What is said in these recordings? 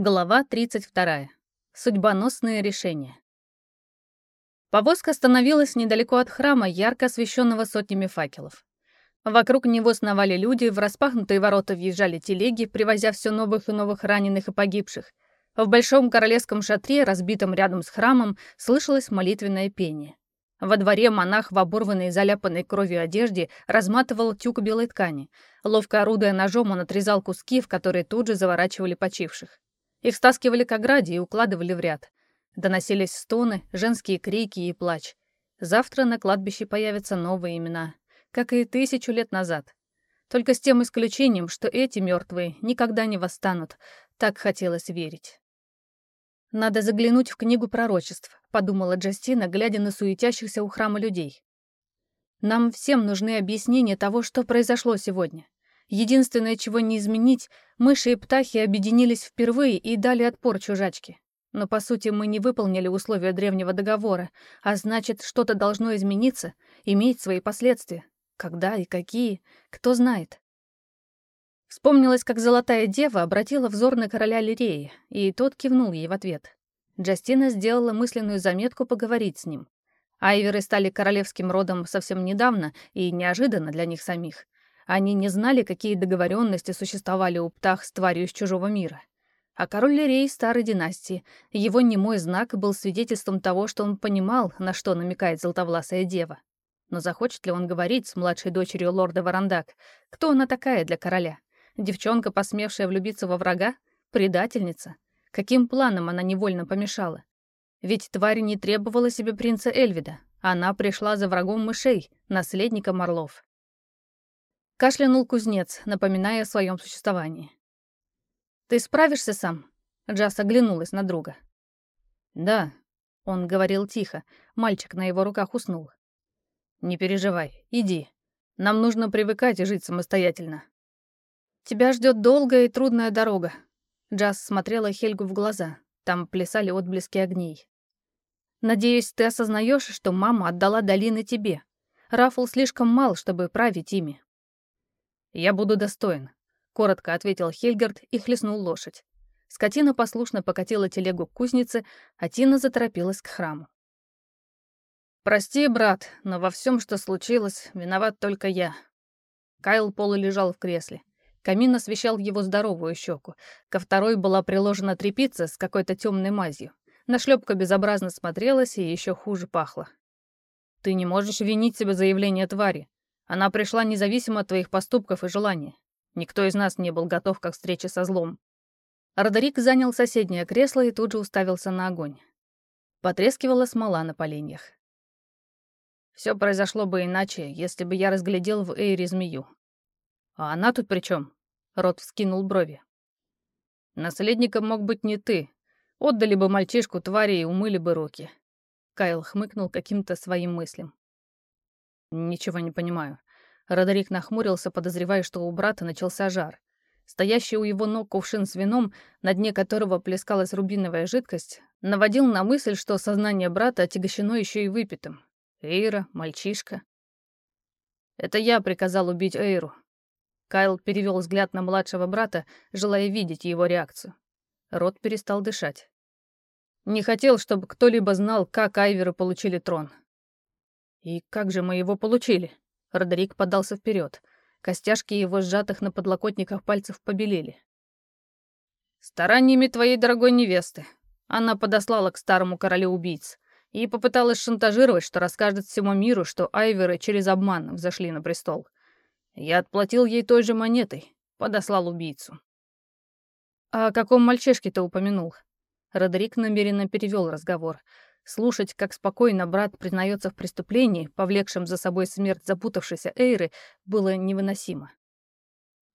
Глава 32. Судьбоносные решения. Повозка остановилась недалеко от храма, ярко освещенного сотнями факелов. Вокруг него сновали люди, в распахнутые ворота въезжали телеги, привозя все новых и новых раненых и погибших. В большом королевском шатре, разбитом рядом с храмом, слышалось молитвенное пение. Во дворе монах в оборванной и заляпанной кровью одежде разматывал тюк белой ткани. Ловко орудуя ножом, он отрезал куски, в которые тут же заворачивали почивших. Их стаскивали к ограде и укладывали в ряд. Доносились стоны, женские крики и плач. Завтра на кладбище появятся новые имена, как и тысячу лет назад. Только с тем исключением, что эти мертвые никогда не восстанут. Так хотелось верить. «Надо заглянуть в книгу пророчеств», — подумала Джастина, глядя на суетящихся у храма людей. «Нам всем нужны объяснения того, что произошло сегодня. Единственное, чего не изменить, мыши и птахи объединились впервые и дали отпор чужачке. Но, по сути, мы не выполнили условия древнего договора, а значит, что-то должно измениться, иметь свои последствия. Когда и какие, кто знает. Вспомнилось, как Золотая Дева обратила взор на короля Лиреи, и тот кивнул ей в ответ. Джастина сделала мысленную заметку поговорить с ним. Айверы стали королевским родом совсем недавно и неожиданно для них самих — они не знали, какие договоренности существовали у птах с тварью из чужого мира. А король Лирей старой династии, его немой знак был свидетельством того, что он понимал, на что намекает золотовласая дева. Но захочет ли он говорить с младшей дочерью лорда Варандак? Кто она такая для короля? Девчонка, посмевшая влюбиться во врага? Предательница? Каким планом она невольно помешала? Ведь тварь не требовала себе принца Эльвида. Она пришла за врагом мышей, наследником орлов. Кашлянул кузнец, напоминая о своем существовании. «Ты справишься сам?» Джаз оглянулась на друга. «Да», — он говорил тихо. Мальчик на его руках уснул. «Не переживай, иди. Нам нужно привыкать и жить самостоятельно». «Тебя ждет долгая и трудная дорога». Джаз смотрела Хельгу в глаза. Там плясали отблески огней. «Надеюсь, ты осознаешь, что мама отдала долины тебе. Рафл слишком мал, чтобы править ими. «Я буду достоин», — коротко ответил Хельгард и хлестнул лошадь. Скотина послушно покатила телегу к кузнице, а Тина заторопилась к храму. «Прости, брат, но во всем, что случилось, виноват только я». Кайл полулежал в кресле. Камин освещал его здоровую щеку. Ко второй была приложена трепица с какой-то темной мазью. Нашлепка безобразно смотрелась и еще хуже пахла. «Ты не можешь винить себя за явление твари», она пришла независимо от твоих поступков и желаний. Никто из нас не был готов к встрече со злом. Родерик занял соседнее кресло и тут же уставился на огонь. Потрескивала смола на поленьях. Все произошло бы иначе, если бы я разглядел в Эйре змею. А она тут при чем? Рот вскинул брови. Наследником мог быть не ты. Отдали бы мальчишку твари и умыли бы руки. Кайл хмыкнул каким-то своим мыслям. «Ничего не понимаю». Родерик нахмурился, подозревая, что у брата начался жар. Стоящий у его ног кувшин с вином, на дне которого плескалась рубиновая жидкость, наводил на мысль, что сознание брата отягощено еще и выпитым. Эйра, мальчишка. «Это я приказал убить Эйру». Кайл перевел взгляд на младшего брата, желая видеть его реакцию. Рот перестал дышать. «Не хотел, чтобы кто-либо знал, как Айверы получили трон. «И как же мы его получили?» Родерик подался вперед. Костяшки его сжатых на подлокотниках пальцев побелели. «Стараниями твоей дорогой невесты. Она подослала к старому королю убийц и попыталась шантажировать, что расскажет всему миру, что Айверы через обман взошли на престол. Я отплатил ей той же монетой, подослал убийцу». «А о каком мальчишке ты упомянул?» Родерик намеренно перевел разговор — Слушать, как спокойно брат признается в преступлении, повлекшем за собой смерть запутавшейся Эйры, было невыносимо.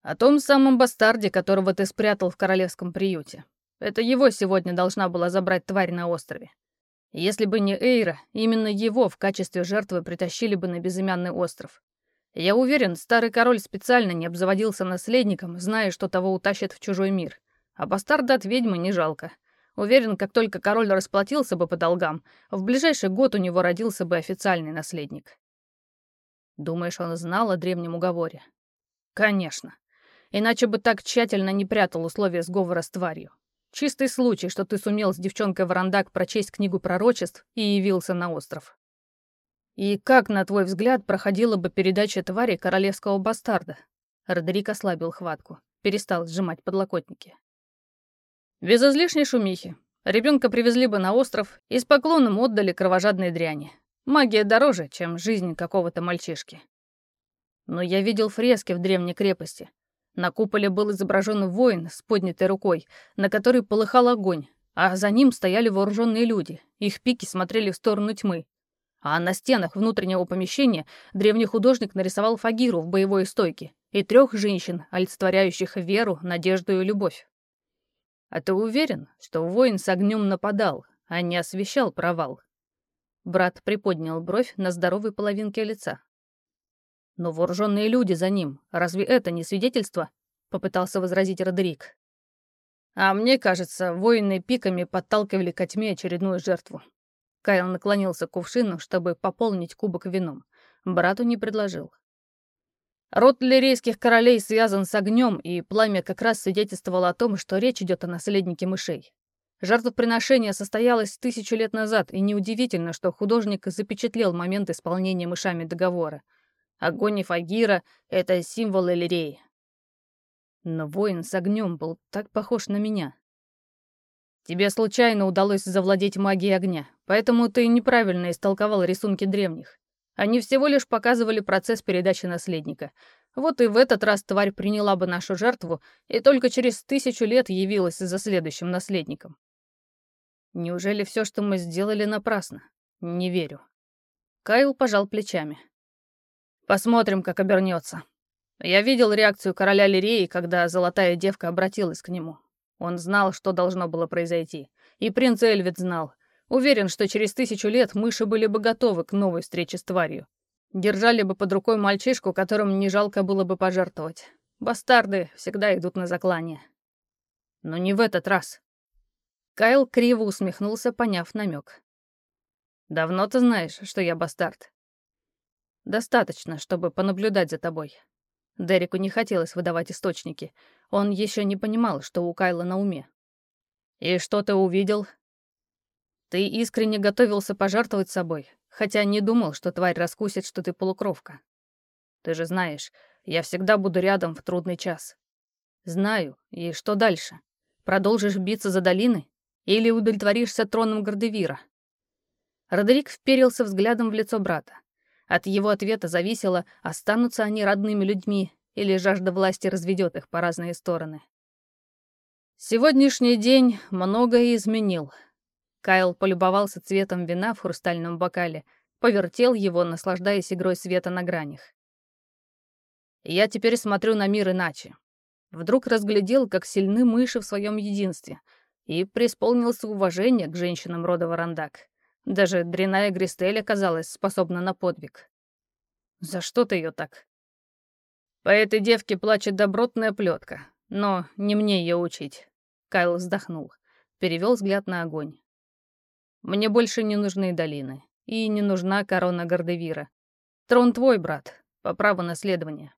«О том самом бастарде, которого ты спрятал в королевском приюте. Это его сегодня должна была забрать тварь на острове. Если бы не Эйра, именно его в качестве жертвы притащили бы на безымянный остров. Я уверен, старый король специально не обзаводился наследником, зная, что того утащат в чужой мир. А бастарда от ведьмы не жалко. Уверен, как только король расплатился бы по долгам, в ближайший год у него родился бы официальный наследник. Думаешь, он знал о древнем уговоре? Конечно. Иначе бы так тщательно не прятал условия сговора с тварью. Чистый случай, что ты сумел с девчонкой Варандак прочесть книгу пророчеств и явился на остров. И как, на твой взгляд, проходила бы передача твари королевского бастарда? Родерик ослабил хватку, перестал сжимать подлокотники. Без излишней шумихи. Ребенка привезли бы на остров и с поклоном отдали кровожадной дряни. Магия дороже, чем жизнь какого-то мальчишки. Но я видел фрески в древней крепости. На куполе был изображен воин с поднятой рукой, на которой полыхал огонь, а за ним стояли вооруженные люди. Их пики смотрели в сторону тьмы. А на стенах внутреннего помещения древний художник нарисовал фагиру в боевой стойке и трех женщин, олицетворяющих веру, надежду и любовь. А ты уверен, что воин с огнем нападал, а не освещал провал? Брат приподнял бровь на здоровой половинке лица. «Но вооруженные люди за ним. Разве это не свидетельство?» — попытался возразить Родерик. «А мне кажется, воины пиками подталкивали ко тьме очередную жертву». Кайл наклонился к кувшину, чтобы пополнить кубок вином. Брату не предложил. Род лирейских королей связан с огнем, и пламя как раз свидетельствовало о том, что речь идет о наследнике мышей. Жертвоприношение состоялось тысячу лет назад, и неудивительно, что художник запечатлел момент исполнения мышами договора. Огонь и Фагира — это символ Элиреи. Но воин с огнем был так похож на меня. Тебе случайно удалось завладеть магией огня, поэтому ты неправильно истолковал рисунки древних. Они всего лишь показывали процесс передачи наследника. Вот и в этот раз тварь приняла бы нашу жертву и только через тысячу лет явилась за следующим наследником. Неужели все, что мы сделали, напрасно? Не верю. Кайл пожал плечами. Посмотрим, как обернется. Я видел реакцию короля Лиреи, когда золотая девка обратилась к нему. Он знал, что должно было произойти. И принц Эльвит знал. Уверен, что через тысячу лет мыши были бы готовы к новой встрече с тварью. Держали бы под рукой мальчишку, которым не жалко было бы пожертвовать. Бастарды всегда идут на заклание. Но не в этот раз. Кайл криво усмехнулся, поняв намек. «Давно ты знаешь, что я бастард?» «Достаточно, чтобы понаблюдать за тобой». Дереку не хотелось выдавать источники. Он еще не понимал, что у Кайла на уме. «И что ты увидел?» «Ты искренне готовился пожертвовать собой, хотя не думал, что тварь раскусит, что ты полукровка. Ты же знаешь, я всегда буду рядом в трудный час. Знаю. И что дальше? Продолжишь биться за долины? Или удовлетворишься троном Гордевира?» Родерик вперился взглядом в лицо брата. От его ответа зависело, останутся они родными людьми или жажда власти разведет их по разные стороны. Сегодняшний день многое изменил. Кайл полюбовался цветом вина в хрустальном бокале, повертел его, наслаждаясь игрой света на гранях. Я теперь смотрю на мир иначе. Вдруг разглядел, как сильны мыши в своем единстве — и преисполнился уважения к женщинам рода Варандак. Даже дряная Гристель оказалась способна на подвиг. За что ты ее так? По этой девке плачет добротная плетка, но не мне ее учить. Кайл вздохнул, перевел взгляд на огонь. Мне больше не нужны долины, и не нужна корона Гордевира. Трон твой, брат, по праву наследования.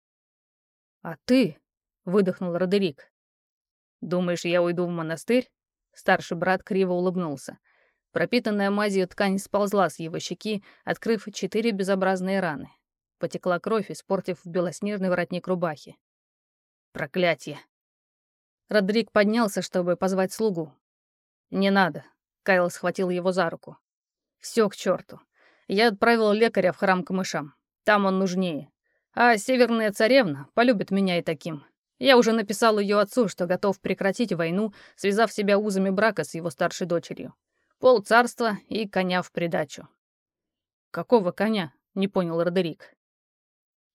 А ты? выдохнул Родерик. Думаешь, я уйду в монастырь? Старший брат криво улыбнулся. Пропитанная мазью ткань сползла с его щеки, открыв четыре безобразные раны. Потекла кровь, испортив белоснежный воротник рубахи. Проклятие! Родрик поднялся, чтобы позвать слугу. «Не надо», — Кайл схватил его за руку. «Все к черту. Я отправил лекаря в храм к мышам. Там он нужнее. А северная царевна полюбит меня и таким. Я уже написал ее отцу, что готов прекратить войну, связав себя узами брака с его старшей дочерью. Пол царства и коня в придачу. «Какого коня?» — не понял Родерик.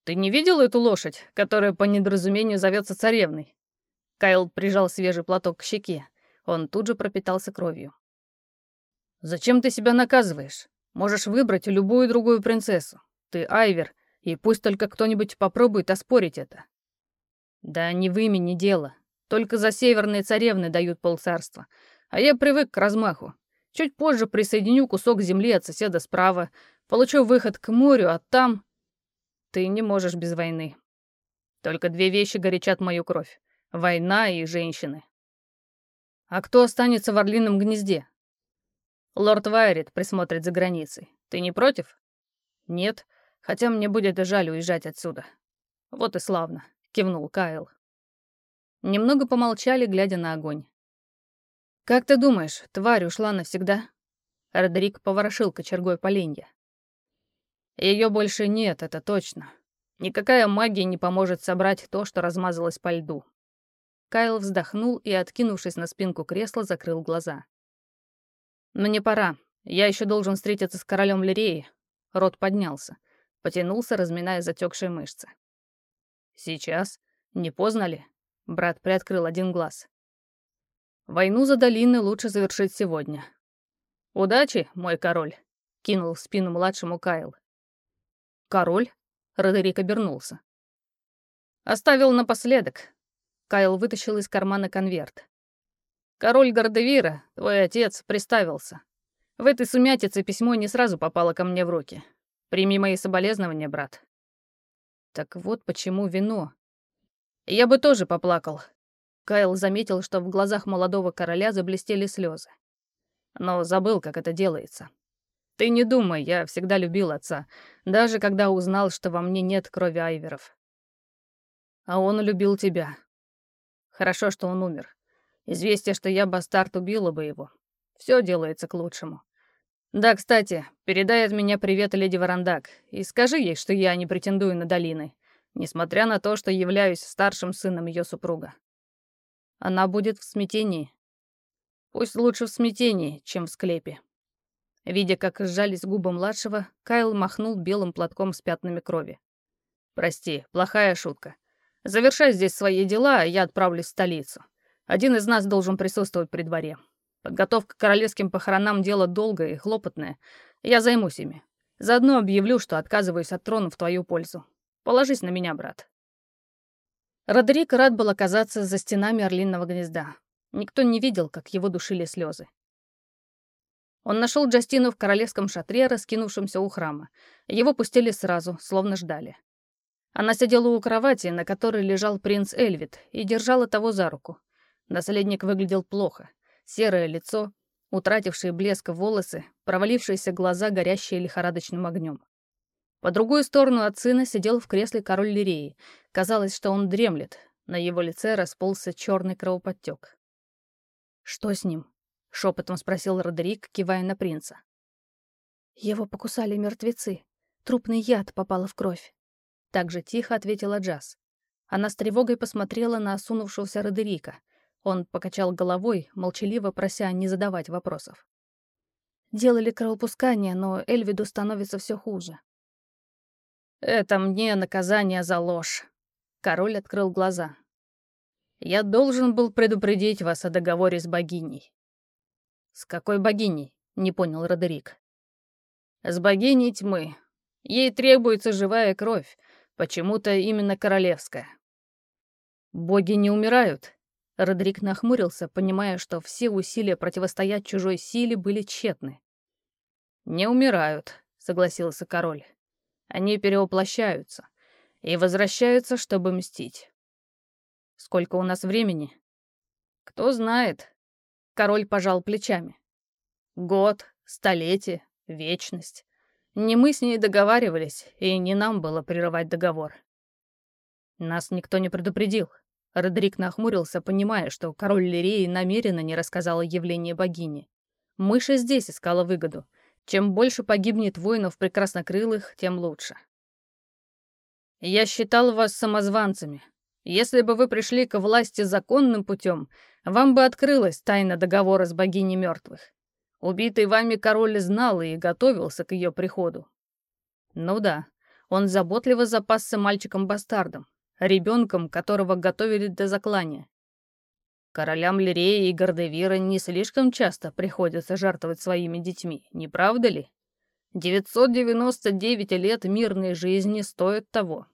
«Ты не видел эту лошадь, которая по недоразумению зовется царевной?» Кайл прижал свежий платок к щеке. Он тут же пропитался кровью. «Зачем ты себя наказываешь? Можешь выбрать любую другую принцессу. Ты Айвер, и пусть только кто-нибудь попробует оспорить это. Да не в имени дело. Только за северные царевны дают полцарства. А я привык к размаху. Чуть позже присоединю кусок земли от соседа справа, получу выход к морю, а там... Ты не можешь без войны. Только две вещи горячат мою кровь. Война и женщины. А кто останется в Орлином гнезде? Лорд Вайрит присмотрит за границей. Ты не против? Нет, хотя мне будет жаль уезжать отсюда. Вот и славно, кивнул Кайл. Немного помолчали, глядя на огонь. «Как ты думаешь, тварь ушла навсегда?» Родерик поворошил кочергой поленья. Ее больше нет, это точно. Никакая магия не поможет собрать то, что размазалось по льду. Кайл вздохнул и, откинувшись на спинку кресла, закрыл глаза. «Мне пора. Я еще должен встретиться с королем Лиреи». Рот поднялся, потянулся, разминая затекшие мышцы. «Сейчас? Не поздно ли?» Брат приоткрыл один глаз. «Войну за долины лучше завершить сегодня». «Удачи, мой король!» — кинул в спину младшему Кайл. «Король?» — Родерик обернулся. «Оставил напоследок». Кайл вытащил из кармана конверт. «Король Гордевира, твой отец, приставился. В этой сумятице письмо не сразу попало ко мне в руки. Прими мои соболезнования, брат». Так вот почему вино. Я бы тоже поплакал. Кайл заметил, что в глазах молодого короля заблестели слезы. Но забыл, как это делается. Ты не думай, я всегда любил отца, даже когда узнал, что во мне нет крови Айверов. А он любил тебя. Хорошо, что он умер. Известие, что я бастард, убило бы его. Все делается к лучшему. Да, кстати, передай от меня привет леди Варандак и скажи ей, что я не претендую на долины, несмотря на то, что являюсь старшим сыном ее супруга. Она будет в смятении. Пусть лучше в смятении, чем в склепе. Видя, как сжались губы младшего, Кайл махнул белым платком с пятнами крови. «Прости, плохая шутка. Завершай здесь свои дела, а я отправлюсь в столицу. Один из нас должен присутствовать при дворе. Подготовка к королевским похоронам — дело долгое и хлопотное. Я займусь ими. Заодно объявлю, что отказываюсь от трона в твою пользу. Положись на меня, брат». Родерик рад был оказаться за стенами орлиного гнезда. Никто не видел, как его душили слезы. Он нашел Джастину в королевском шатре, раскинувшемся у храма. Его пустили сразу, словно ждали. Она сидела у кровати, на которой лежал принц Эльвит, и держала того за руку. Наследник выглядел плохо. Серое лицо, утратившие блеск волосы, провалившиеся глаза, горящие лихорадочным огнем. По другую сторону от сына сидел в кресле король Лиреи. Казалось, что он дремлет. На его лице расползся черный кровоподтек. «Что с ним?» — шепотом спросил Родерик, кивая на принца. «Его покусали мертвецы. Трупный яд попал в кровь». Так же тихо ответила Джаз. Она с тревогой посмотрела на осунувшегося Родерика. Он покачал головой, молчаливо прося не задавать вопросов. Делали кровопускание, но Эльвиду становится все хуже. «Это мне наказание за ложь». Король открыл глаза. «Я должен был предупредить вас о договоре с богиней. «С какой богиней?» — не понял Родерик. «С богиней тьмы. Ей требуется живая кровь, почему-то именно королевская». «Боги не умирают?» Родрик нахмурился, понимая, что все усилия противостоять чужой силе были тщетны. «Не умирают», — согласился король. «Они перевоплощаются и возвращаются, чтобы мстить». «Сколько у нас времени?» «Кто знает. Король пожал плечами. Год, столетие, вечность. Не мы с ней договаривались, и не нам было прерывать договор. Нас никто не предупредил. Родрик нахмурился, понимая, что король Лиреи намеренно не рассказал о явлении богини. Мыша здесь искала выгоду. Чем больше погибнет воинов прекраснокрылых, тем лучше. «Я считал вас самозванцами. Если бы вы пришли к власти законным путем, вам бы открылась тайна договора с богиней мертвых. Убитый вами король знал и готовился к ее приходу. Ну да, он заботливо запасся мальчиком-бастардом, ребенком, которого готовили до заклания. Королям Лирея и Гордевира не слишком часто приходится жертвовать своими детьми, не правда ли? 999 лет мирной жизни стоят того.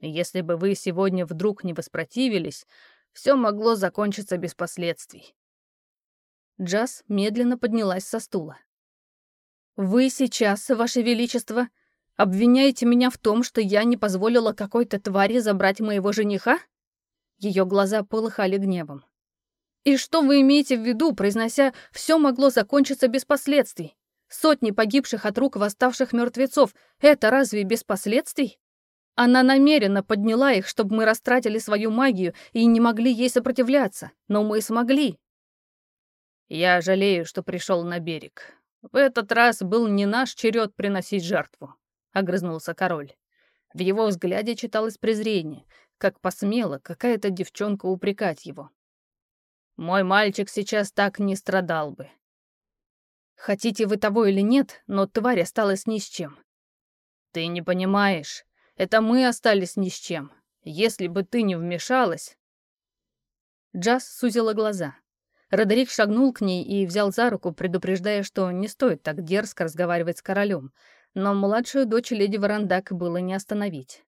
Если бы вы сегодня вдруг не воспротивились, все могло закончиться без последствий. Джаз медленно поднялась со стула. «Вы сейчас, Ваше Величество, обвиняете меня в том, что я не позволила какой-то твари забрать моего жениха?» Ее глаза полыхали гневом. И что вы имеете в виду, произнося «все могло закончиться без последствий»? Сотни погибших от рук восставших мертвецов — это разве без последствий? Она намеренно подняла их, чтобы мы растратили свою магию и не могли ей сопротивляться, но мы смогли. Я жалею, что пришел на берег. В этот раз был не наш черед приносить жертву, — огрызнулся король. В его взгляде читалось презрение, как посмела какая-то девчонка упрекать его. Мой мальчик сейчас так не страдал бы. Хотите вы того или нет, но тварь осталась ни с чем. Ты не понимаешь. Это мы остались ни с чем. Если бы ты не вмешалась... Джаз сузила глаза. Родерик шагнул к ней и взял за руку, предупреждая, что не стоит так дерзко разговаривать с королем, но младшую дочь леди Варандак было не остановить.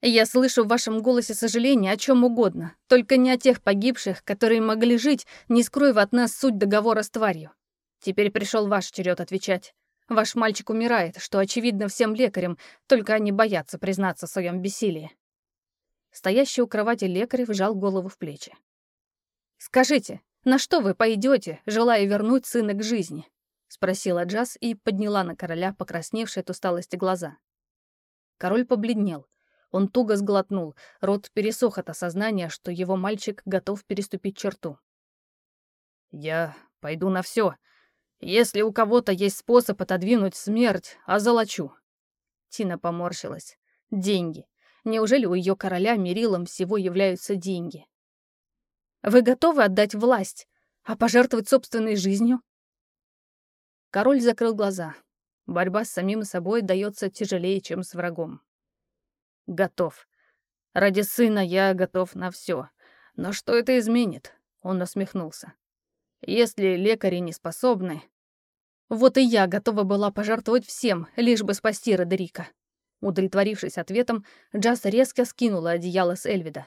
«Я слышу в вашем голосе сожаление о чем угодно, только не о тех погибших, которые могли жить, не скроив от нас суть договора с тварью. Теперь пришел ваш черед отвечать. Ваш мальчик умирает, что очевидно всем лекарям, только они боятся признаться в своем бессилии. Стоящий у кровати лекарь вжал голову в плечи. «Скажите, на что вы пойдете, желая вернуть сына к жизни?» — спросила Джаз и подняла на короля покрасневшие от усталости глаза. Король побледнел. Он туго сглотнул, рот пересох от осознания, что его мальчик готов переступить черту. «Я пойду на все, если у кого-то есть способ отодвинуть смерть, озолочу. Тина поморщилась. Деньги. Неужели у ее короля мерилом всего являются деньги? Вы готовы отдать власть, а пожертвовать собственной жизнью? Король закрыл глаза. Борьба с самим собой дается тяжелее, чем с врагом. Готов. Ради сына я готов на все. Но что это изменит? Он насмехнулся. Если лекари не способны... Вот и я готова была пожертвовать всем, лишь бы спасти Родерика. Удовлетворившись ответом, Джаз резко скинула одеяло с Эльвида.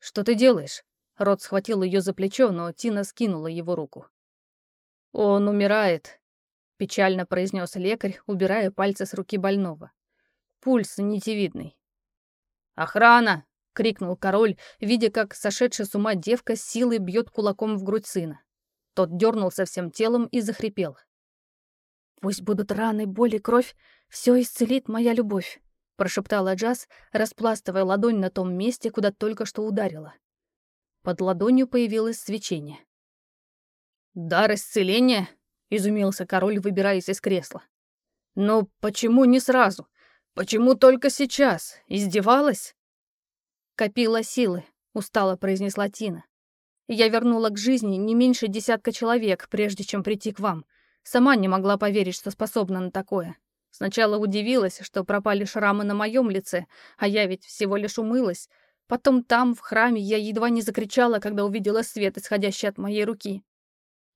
«Что ты делаешь?» Рот схватил ее за плечо, но Тина скинула его руку. «Он умирает», — печально произнес лекарь, убирая пальцы с руки больного. «Пульс нитевидный». «Охрана!» — крикнул король, видя, как сошедшая с ума девка силой бьет кулаком в грудь сына. Тот дернулся всем телом и захрипел. «Пусть будут раны, боль и кровь, все исцелит моя любовь», — прошептала Джаз, распластывая ладонь на том месте, куда только что ударила. Под ладонью появилось свечение. «Дар исцеления?» — изумился король, выбираясь из кресла. «Но почему не сразу? Почему только сейчас? Издевалась?» «Копила силы», — устало произнесла Тина. «Я вернула к жизни не меньше десятка человек, прежде чем прийти к вам. Сама не могла поверить, что способна на такое. Сначала удивилась, что пропали шрамы на моем лице, а я ведь всего лишь умылась. Потом там, в храме, я едва не закричала, когда увидела свет, исходящий от моей руки.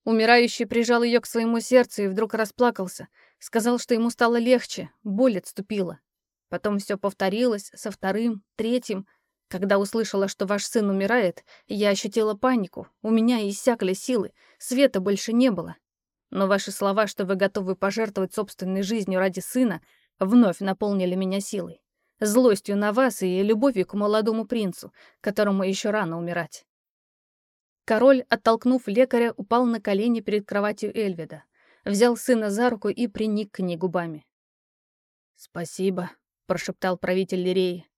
Умирающий прижал ее к своему сердцу и вдруг расплакался. Сказал, что ему стало легче, боль отступила. Потом все повторилось со вторым, третьим. Когда услышала, что ваш сын умирает, я ощутила панику. У меня иссякли силы, света больше не было. Но ваши слова, что вы готовы пожертвовать собственной жизнью ради сына, вновь наполнили меня силой. Злостью на вас и любовью к молодому принцу, которому еще рано умирать. Король, оттолкнув лекаря, упал на колени перед кроватью Эльвида, взял сына за руку и приник к ней губами. «Спасибо», — прошептал правитель Лиреи.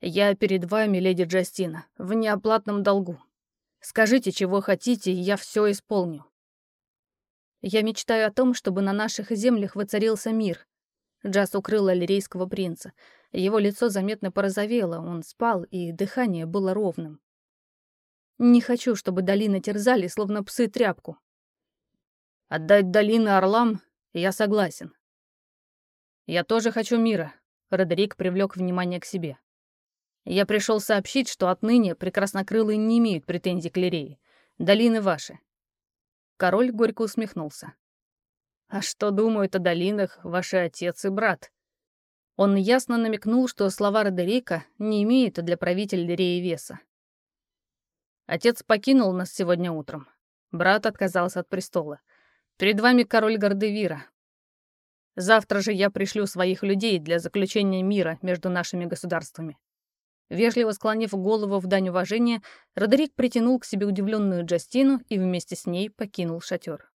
«Я перед вами, леди Джастина, в неоплатном долгу. Скажите, чего хотите, я все исполню. Я мечтаю о том, чтобы на наших землях воцарился мир. Джаз укрыл аллерийского принца. Его лицо заметно порозовело, он спал, и дыхание было ровным. Не хочу, чтобы долины терзали, словно псы тряпку. Отдать долины орлам я согласен. Я тоже хочу мира. Родерик привлек внимание к себе. Я пришел сообщить, что отныне прекраснокрылые не имеют претензий к Лирее. Долины ваши. Король горько усмехнулся. «А что думают о долинах ваши отец и брат?» Он ясно намекнул, что слова Родерика не имеют для правителя Лиреи веса. Отец покинул нас сегодня утром. Брат отказался от престола. Перед вами король Гордевира. Завтра же я пришлю своих людей для заключения мира между нашими государствами. Вежливо склонив голову в дань уважения, Родерик притянул к себе удивленную Джастину и вместе с ней покинул шатер.